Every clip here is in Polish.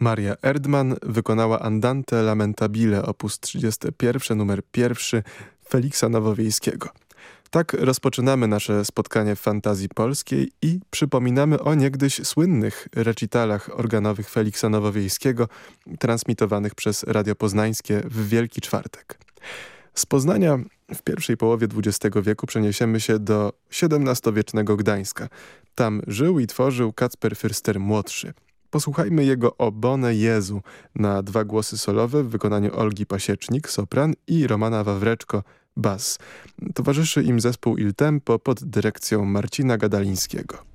Maria Erdmann wykonała Andante Lamentabile op. 31 numer 1 Feliksa Nowowiejskiego. Tak rozpoczynamy nasze spotkanie w fantazji polskiej i przypominamy o niegdyś słynnych recitalach organowych Feliksa Nowowiejskiego transmitowanych przez Radio Poznańskie w Wielki Czwartek. Z Poznania w pierwszej połowie XX wieku przeniesiemy się do XVII-wiecznego Gdańska. Tam żył i tworzył Kacper Fürster młodszy. Posłuchajmy jego Obonę Jezu na dwa głosy solowe w wykonaniu Olgi Pasiecznik, sopran i Romana Wawreczko, bas. Towarzyszy im zespół Il Tempo pod dyrekcją Marcina Gadalińskiego.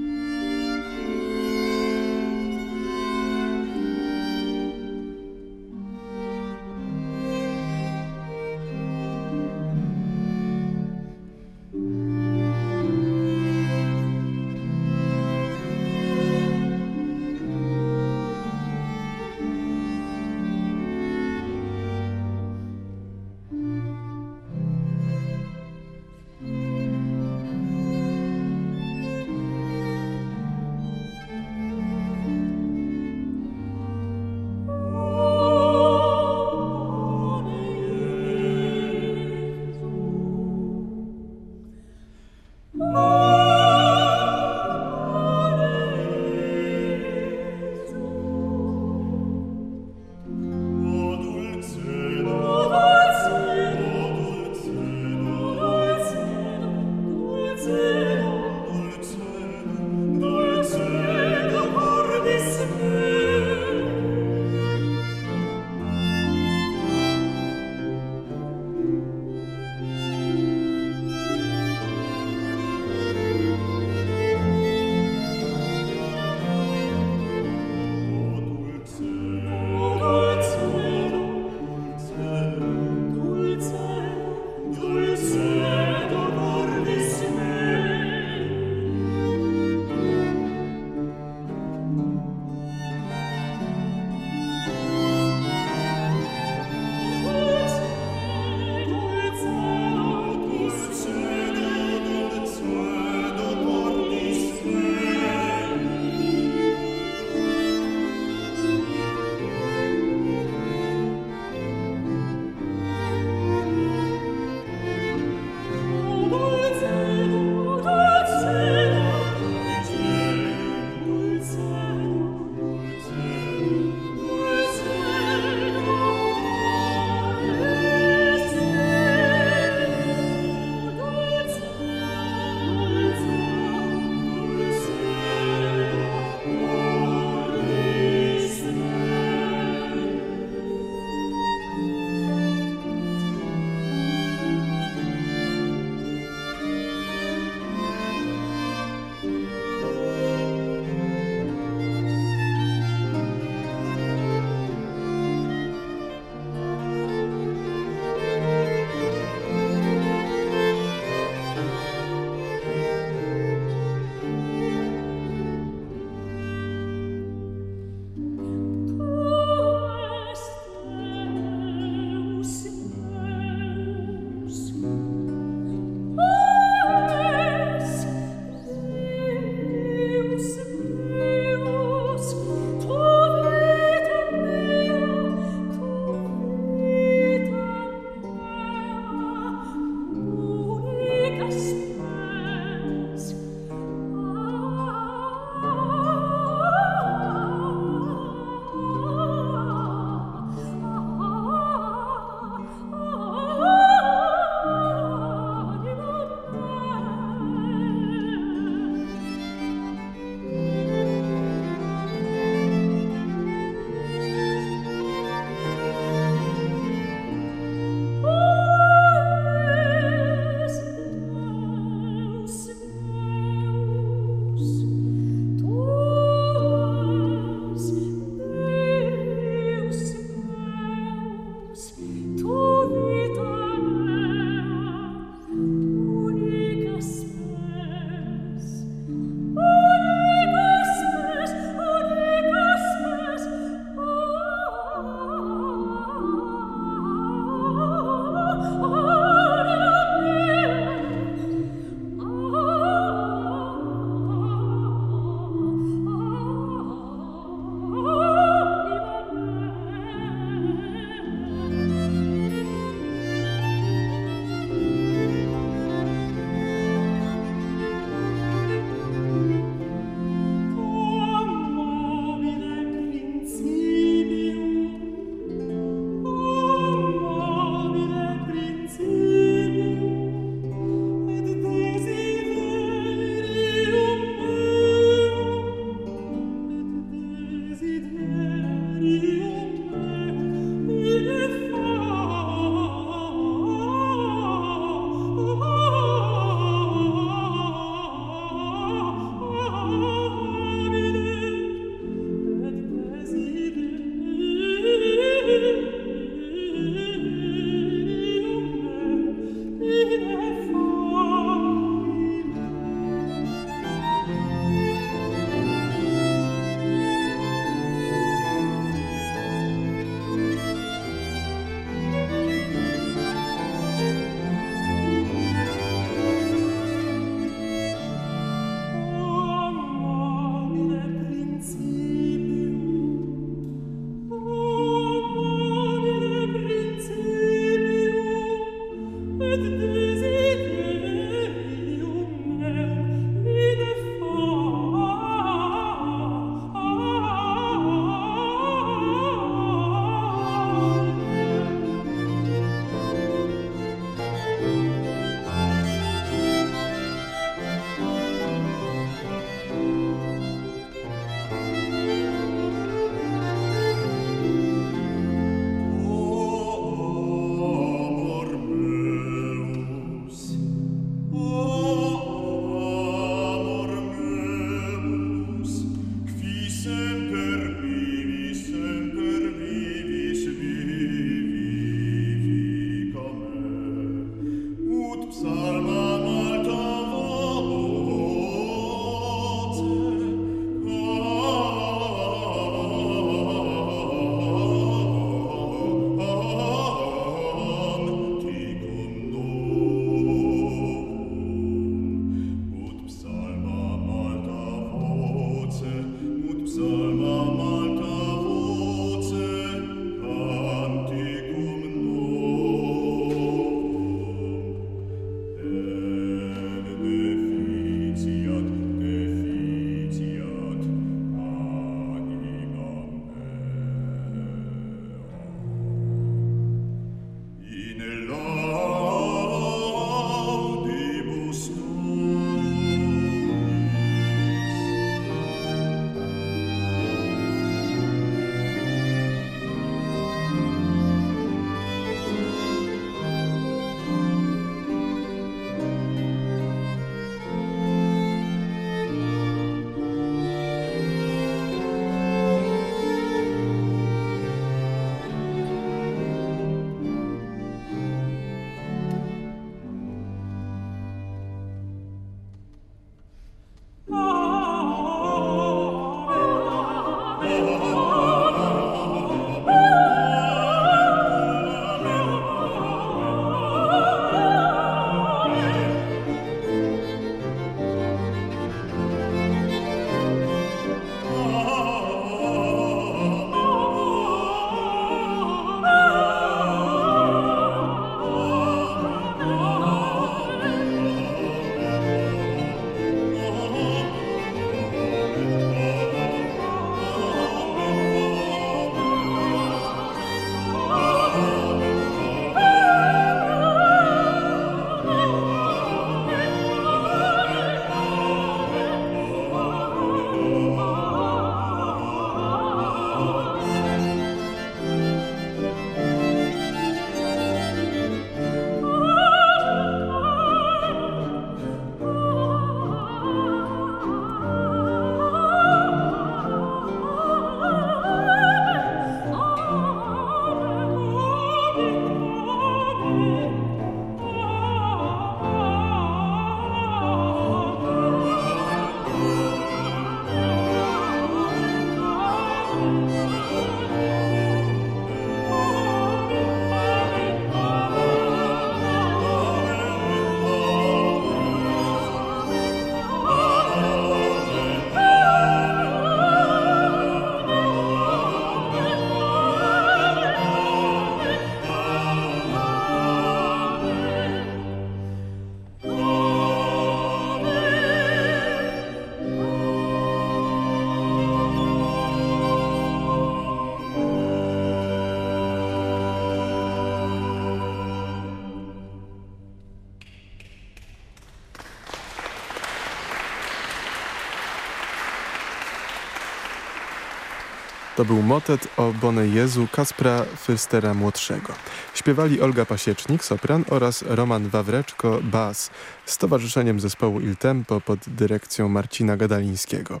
To był motet o Bone Jezu Kaspra Fürstera młodszego. Śpiewali Olga Pasiecznik, sopran oraz Roman Wawreczko, bas, z towarzyszeniem zespołu Il Tempo pod dyrekcją Marcina Gadalińskiego.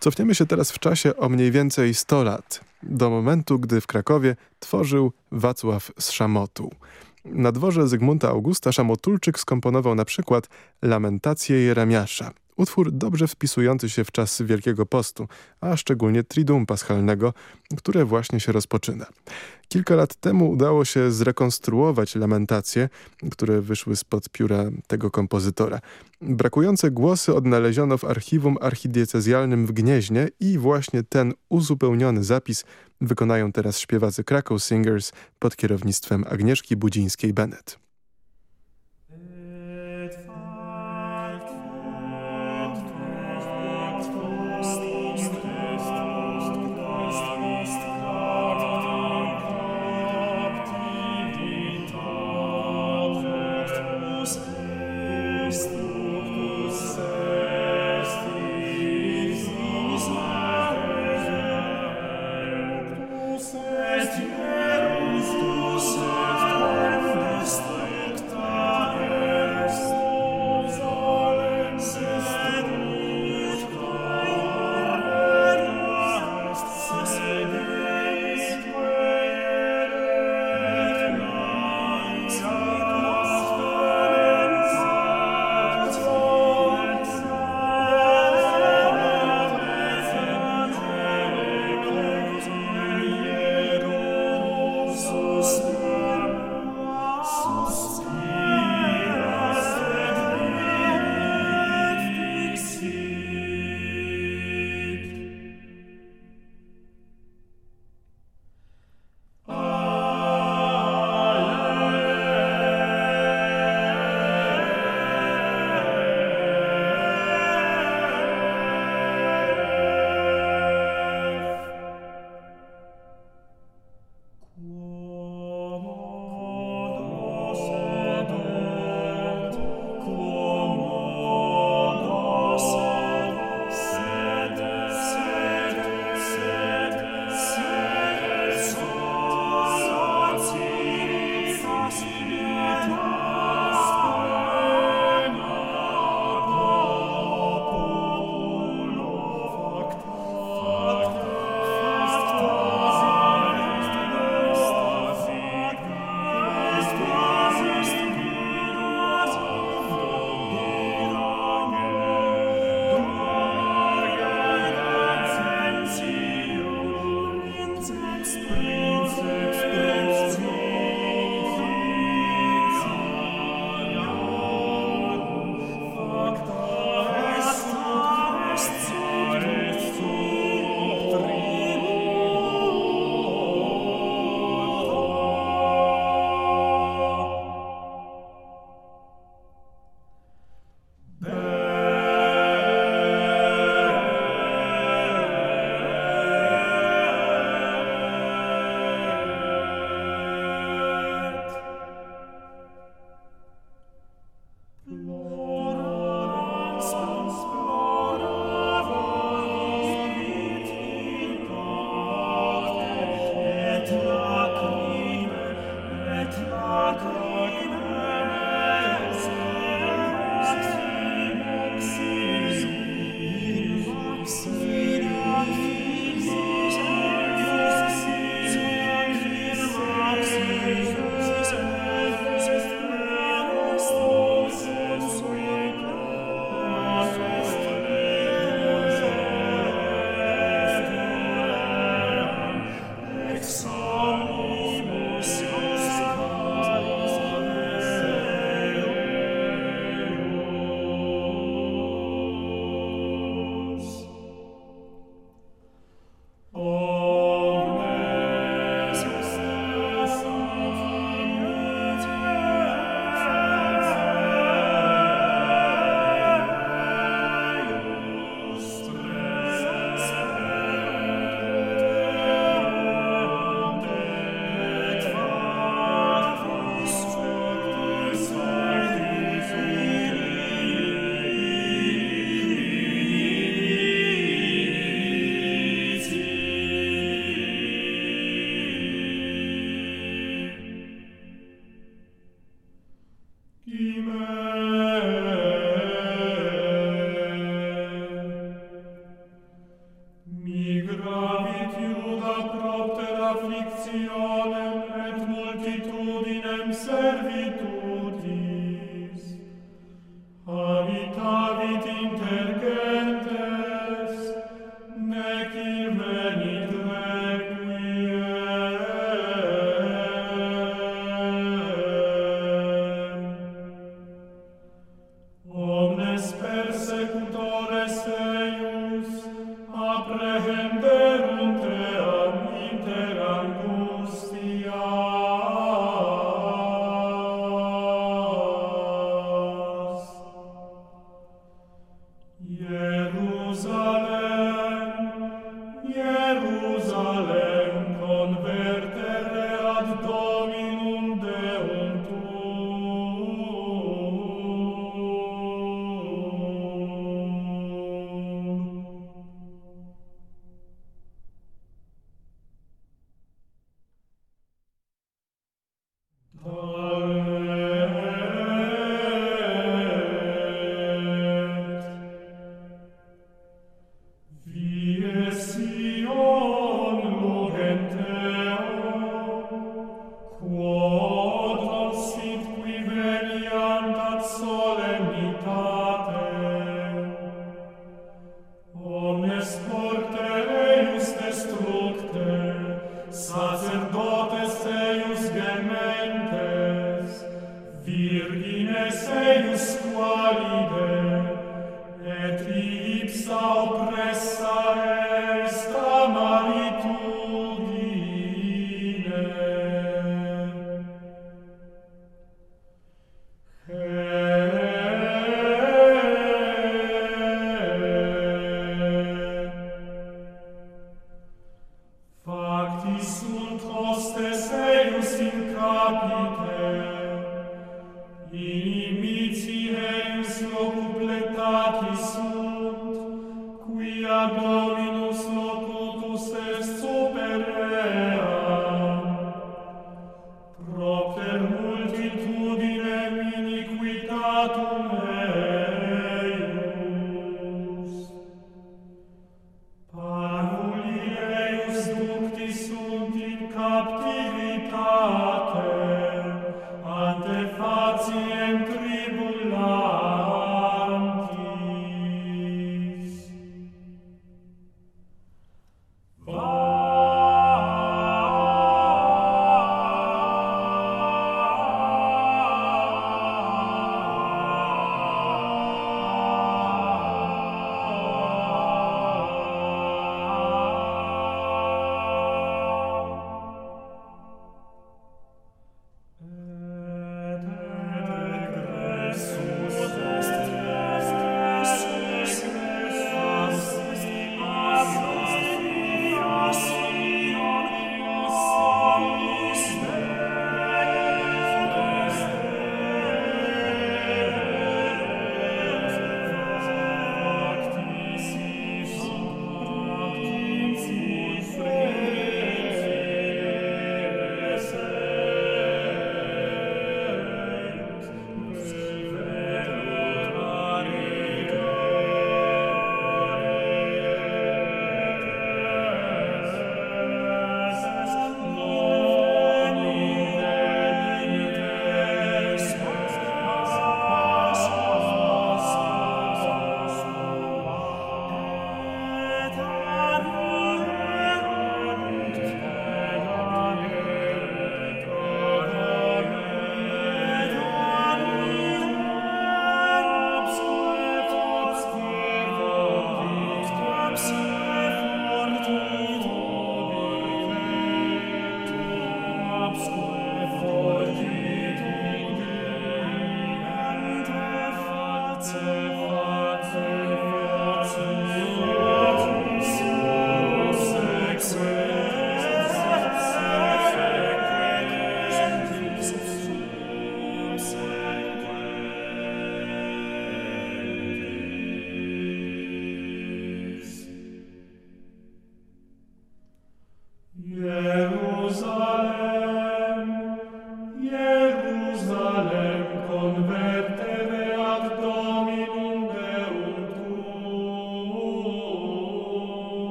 Cofniemy się teraz w czasie o mniej więcej 100 lat, do momentu, gdy w Krakowie tworzył Wacław z Szamotu. Na dworze Zygmunta Augusta Szamotulczyk skomponował na przykład Lamentację Jeremiasza, Utwór dobrze wpisujący się w czas Wielkiego Postu, a szczególnie Triduum Paschalnego, które właśnie się rozpoczyna. Kilka lat temu udało się zrekonstruować lamentacje, które wyszły spod pióra tego kompozytora. Brakujące głosy odnaleziono w archiwum archidiecezjalnym w Gnieźnie i właśnie ten uzupełniony zapis wykonają teraz śpiewacy Krakow Singers pod kierownictwem Agnieszki Budzińskiej-Bennett.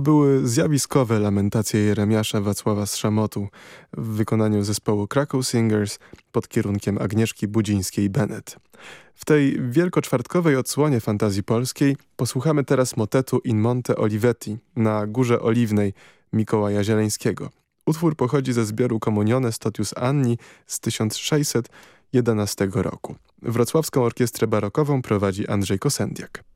Były zjawiskowe lamentacje Jeremiasza Wacława Strzamotu w wykonaniu zespołu Krakow Singers pod kierunkiem Agnieszki Budzińskiej-Bennett. W tej wielkoczwartkowej odsłonie fantazji polskiej posłuchamy teraz motetu In Monte Olivetti na Górze Oliwnej Mikołaja Zieleńskiego. Utwór pochodzi ze zbioru Comunione Stotius Anni z 1611 roku. Wrocławską Orkiestrę Barokową prowadzi Andrzej Kosendiak.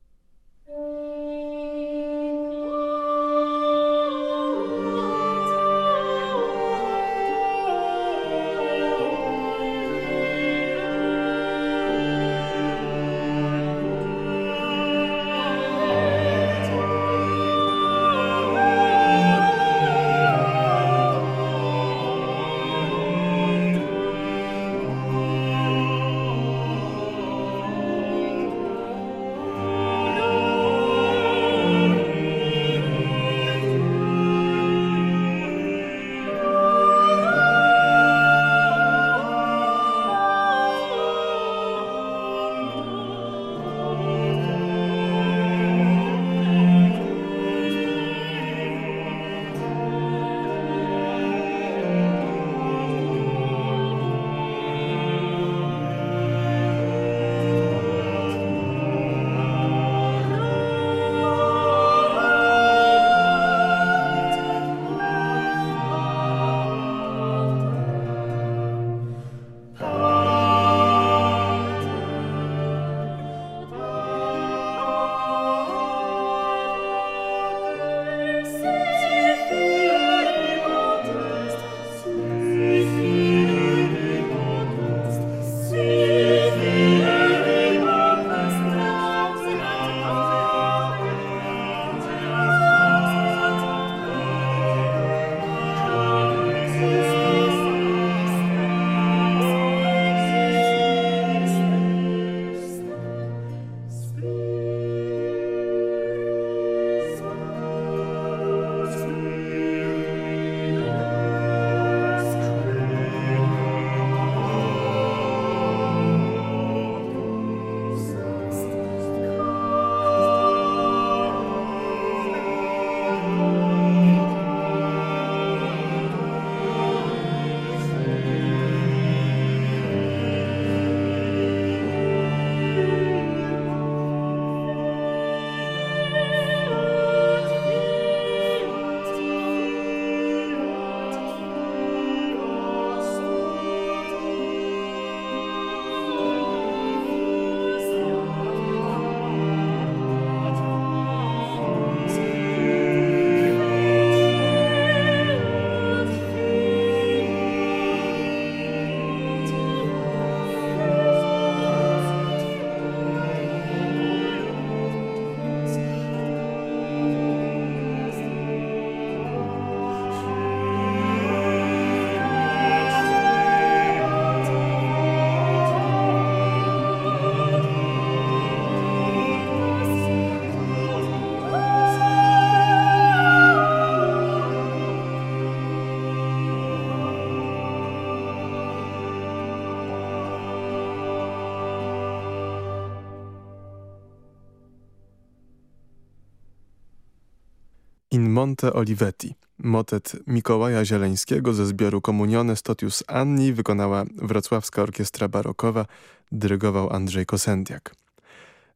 Monte Olivetti. Motet Mikołaja Zieleńskiego ze zbioru Comunione Stotius Anni wykonała Wrocławska Orkiestra Barokowa, dyrygował Andrzej Kosendiak.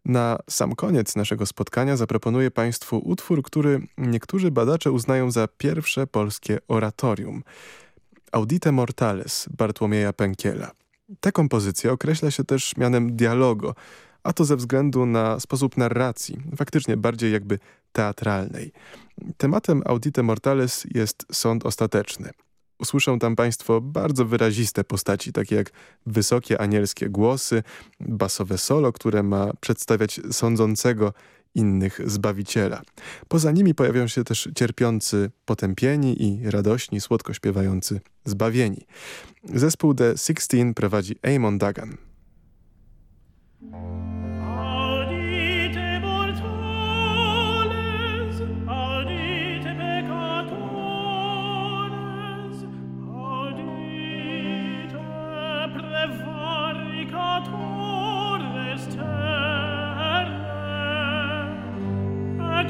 Na sam koniec naszego spotkania zaproponuję Państwu utwór, który niektórzy badacze uznają za pierwsze polskie oratorium. Audite Mortales Bartłomieja Pękiela. Tę kompozycję określa się też mianem dialogo, a to ze względu na sposób narracji, faktycznie bardziej jakby teatralnej. Tematem Audite Mortales jest sąd ostateczny. Usłyszą tam Państwo bardzo wyraziste postaci, takie jak wysokie anielskie głosy, basowe solo, które ma przedstawiać sądzącego innych Zbawiciela. Poza nimi pojawią się też cierpiący potępieni i radośni, słodko śpiewający zbawieni. Zespół The Sixteen prowadzi Amon Dagan.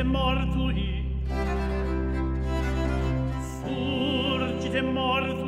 Surgite mortui. Surgite mortui.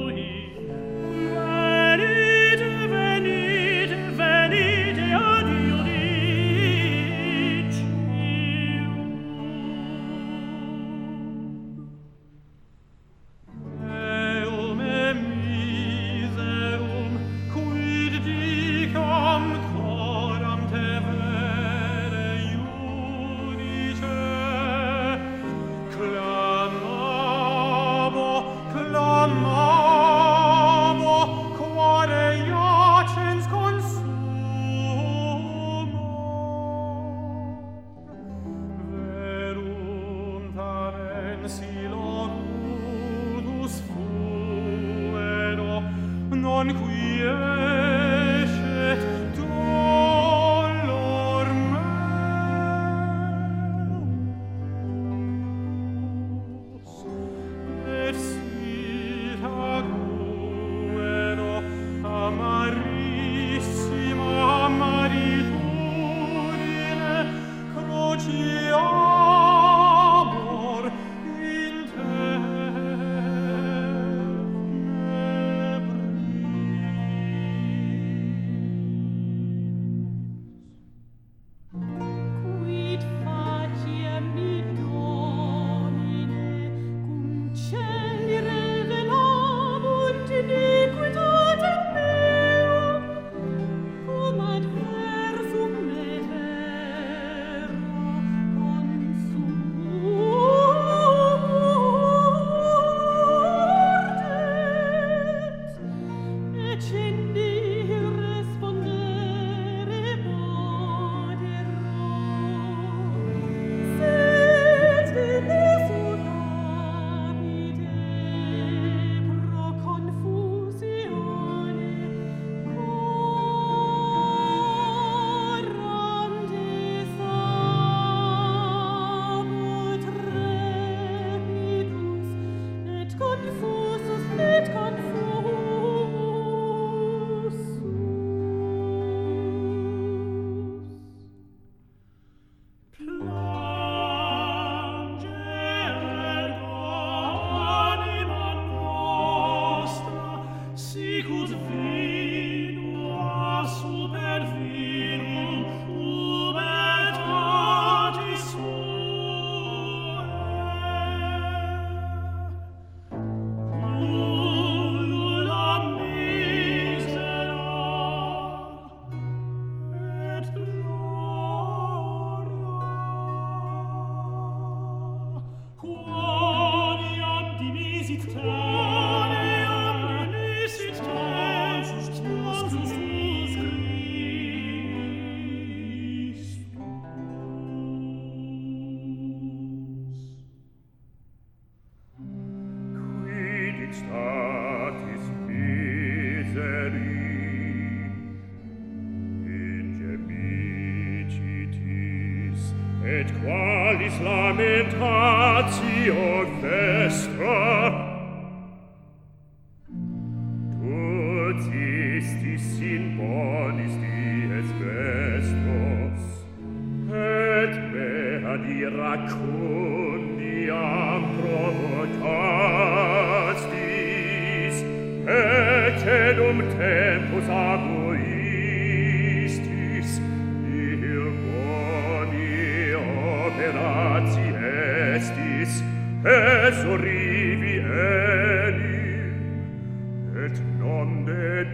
et non et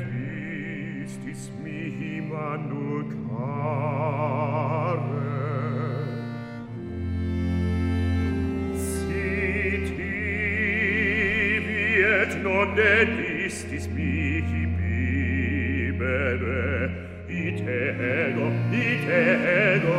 mihi manucare. Sit ibi et non et istis mihi bibere, ite ego, ite ego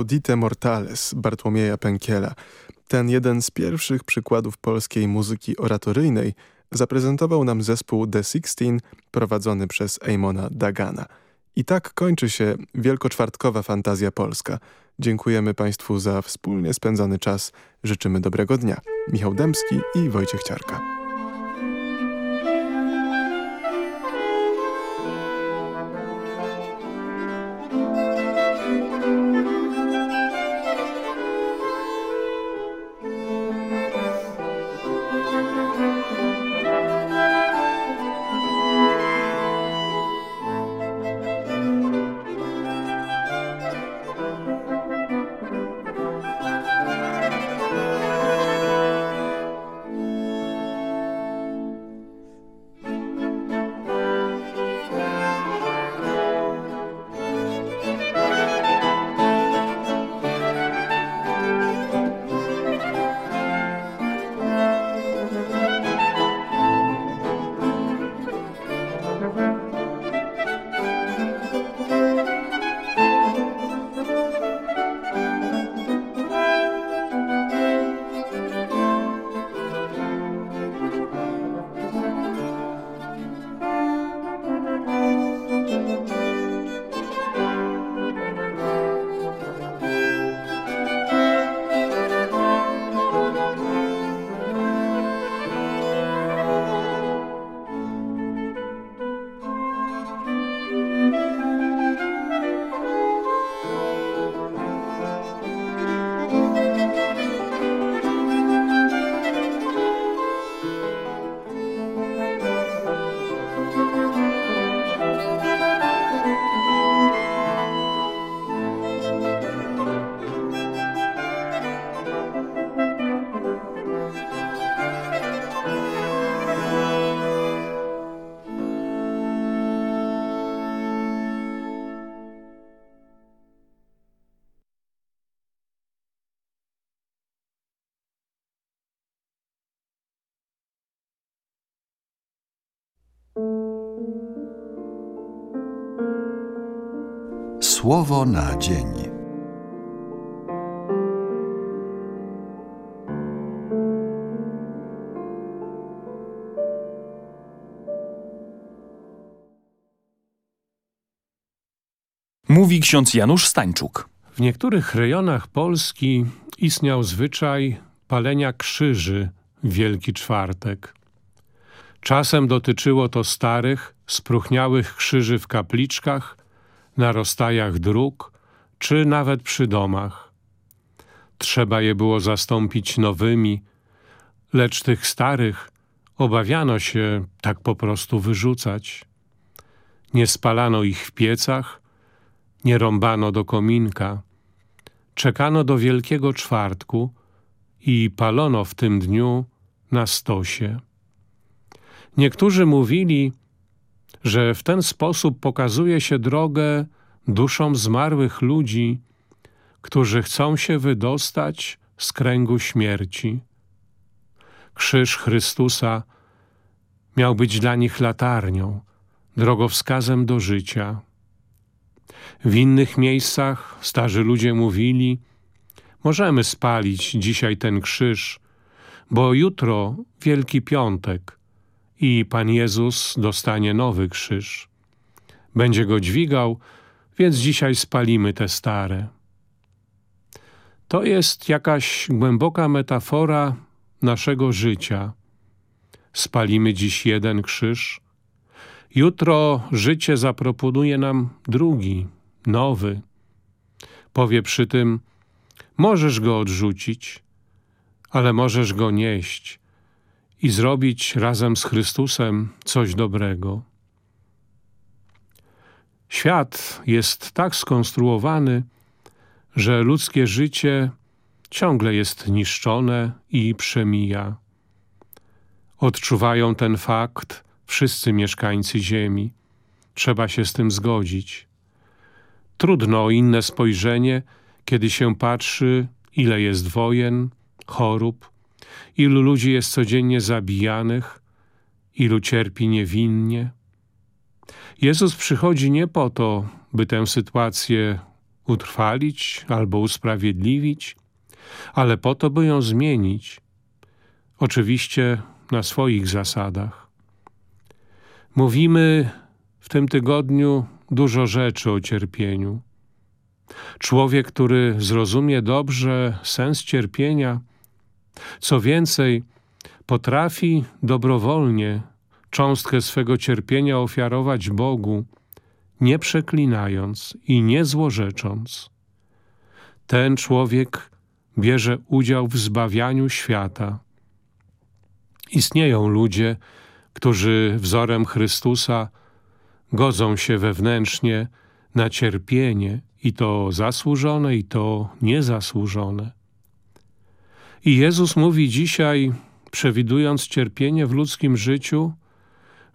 Audite Mortales Bartłomieja Pękiela. Ten jeden z pierwszych przykładów polskiej muzyki oratoryjnej zaprezentował nam zespół The Sixteen prowadzony przez Eamona Dagana. I tak kończy się wielkoczwartkowa fantazja polska. Dziękujemy Państwu za wspólnie spędzony czas. Życzymy dobrego dnia. Michał Dębski i Wojciech Ciarka. Słowo na dzień. Mówi ksiądz Janusz Stańczuk. W niektórych rejonach Polski istniał zwyczaj palenia krzyży w Wielki Czwartek. Czasem dotyczyło to starych, spróchniałych krzyży w kapliczkach, na rozstajach dróg, czy nawet przy domach. Trzeba je było zastąpić nowymi, lecz tych starych obawiano się tak po prostu wyrzucać. Nie spalano ich w piecach, nie rąbano do kominka. Czekano do Wielkiego Czwartku i palono w tym dniu na stosie. Niektórzy mówili, że w ten sposób pokazuje się drogę duszom zmarłych ludzi, którzy chcą się wydostać z kręgu śmierci. Krzyż Chrystusa miał być dla nich latarnią, drogowskazem do życia. W innych miejscach starzy ludzie mówili, możemy spalić dzisiaj ten krzyż, bo jutro Wielki Piątek i Pan Jezus dostanie nowy krzyż. Będzie go dźwigał, więc dzisiaj spalimy te stare. To jest jakaś głęboka metafora naszego życia. Spalimy dziś jeden krzyż, jutro życie zaproponuje nam drugi, nowy. Powie przy tym, możesz go odrzucić, ale możesz go nieść i zrobić razem z Chrystusem coś dobrego. Świat jest tak skonstruowany, że ludzkie życie ciągle jest niszczone i przemija. Odczuwają ten fakt wszyscy mieszkańcy Ziemi. Trzeba się z tym zgodzić. Trudno o inne spojrzenie, kiedy się patrzy, ile jest wojen, chorób, ilu ludzi jest codziennie zabijanych, ilu cierpi niewinnie. Jezus przychodzi nie po to, by tę sytuację utrwalić albo usprawiedliwić, ale po to, by ją zmienić. Oczywiście na swoich zasadach. Mówimy w tym tygodniu dużo rzeczy o cierpieniu. Człowiek, który zrozumie dobrze sens cierpienia, co więcej, potrafi dobrowolnie cząstkę swego cierpienia ofiarować Bogu, nie przeklinając i nie złorzecząc. Ten człowiek bierze udział w zbawianiu świata. Istnieją ludzie, którzy wzorem Chrystusa godzą się wewnętrznie na cierpienie i to zasłużone, i to niezasłużone. I Jezus mówi dzisiaj, przewidując cierpienie w ludzkim życiu,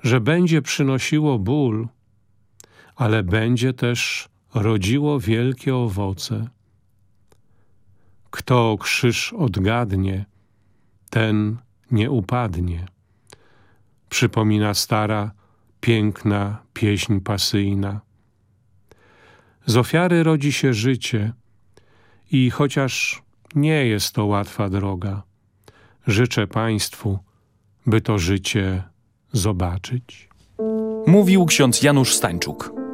że będzie przynosiło ból, ale będzie też rodziło wielkie owoce. Kto krzyż odgadnie, ten nie upadnie. Przypomina stara, piękna pieśń pasyjna. Z ofiary rodzi się życie i chociaż nie jest to łatwa droga, życzę Państwu, by to życie zobaczyć. Mówił ksiądz Janusz Stańczuk.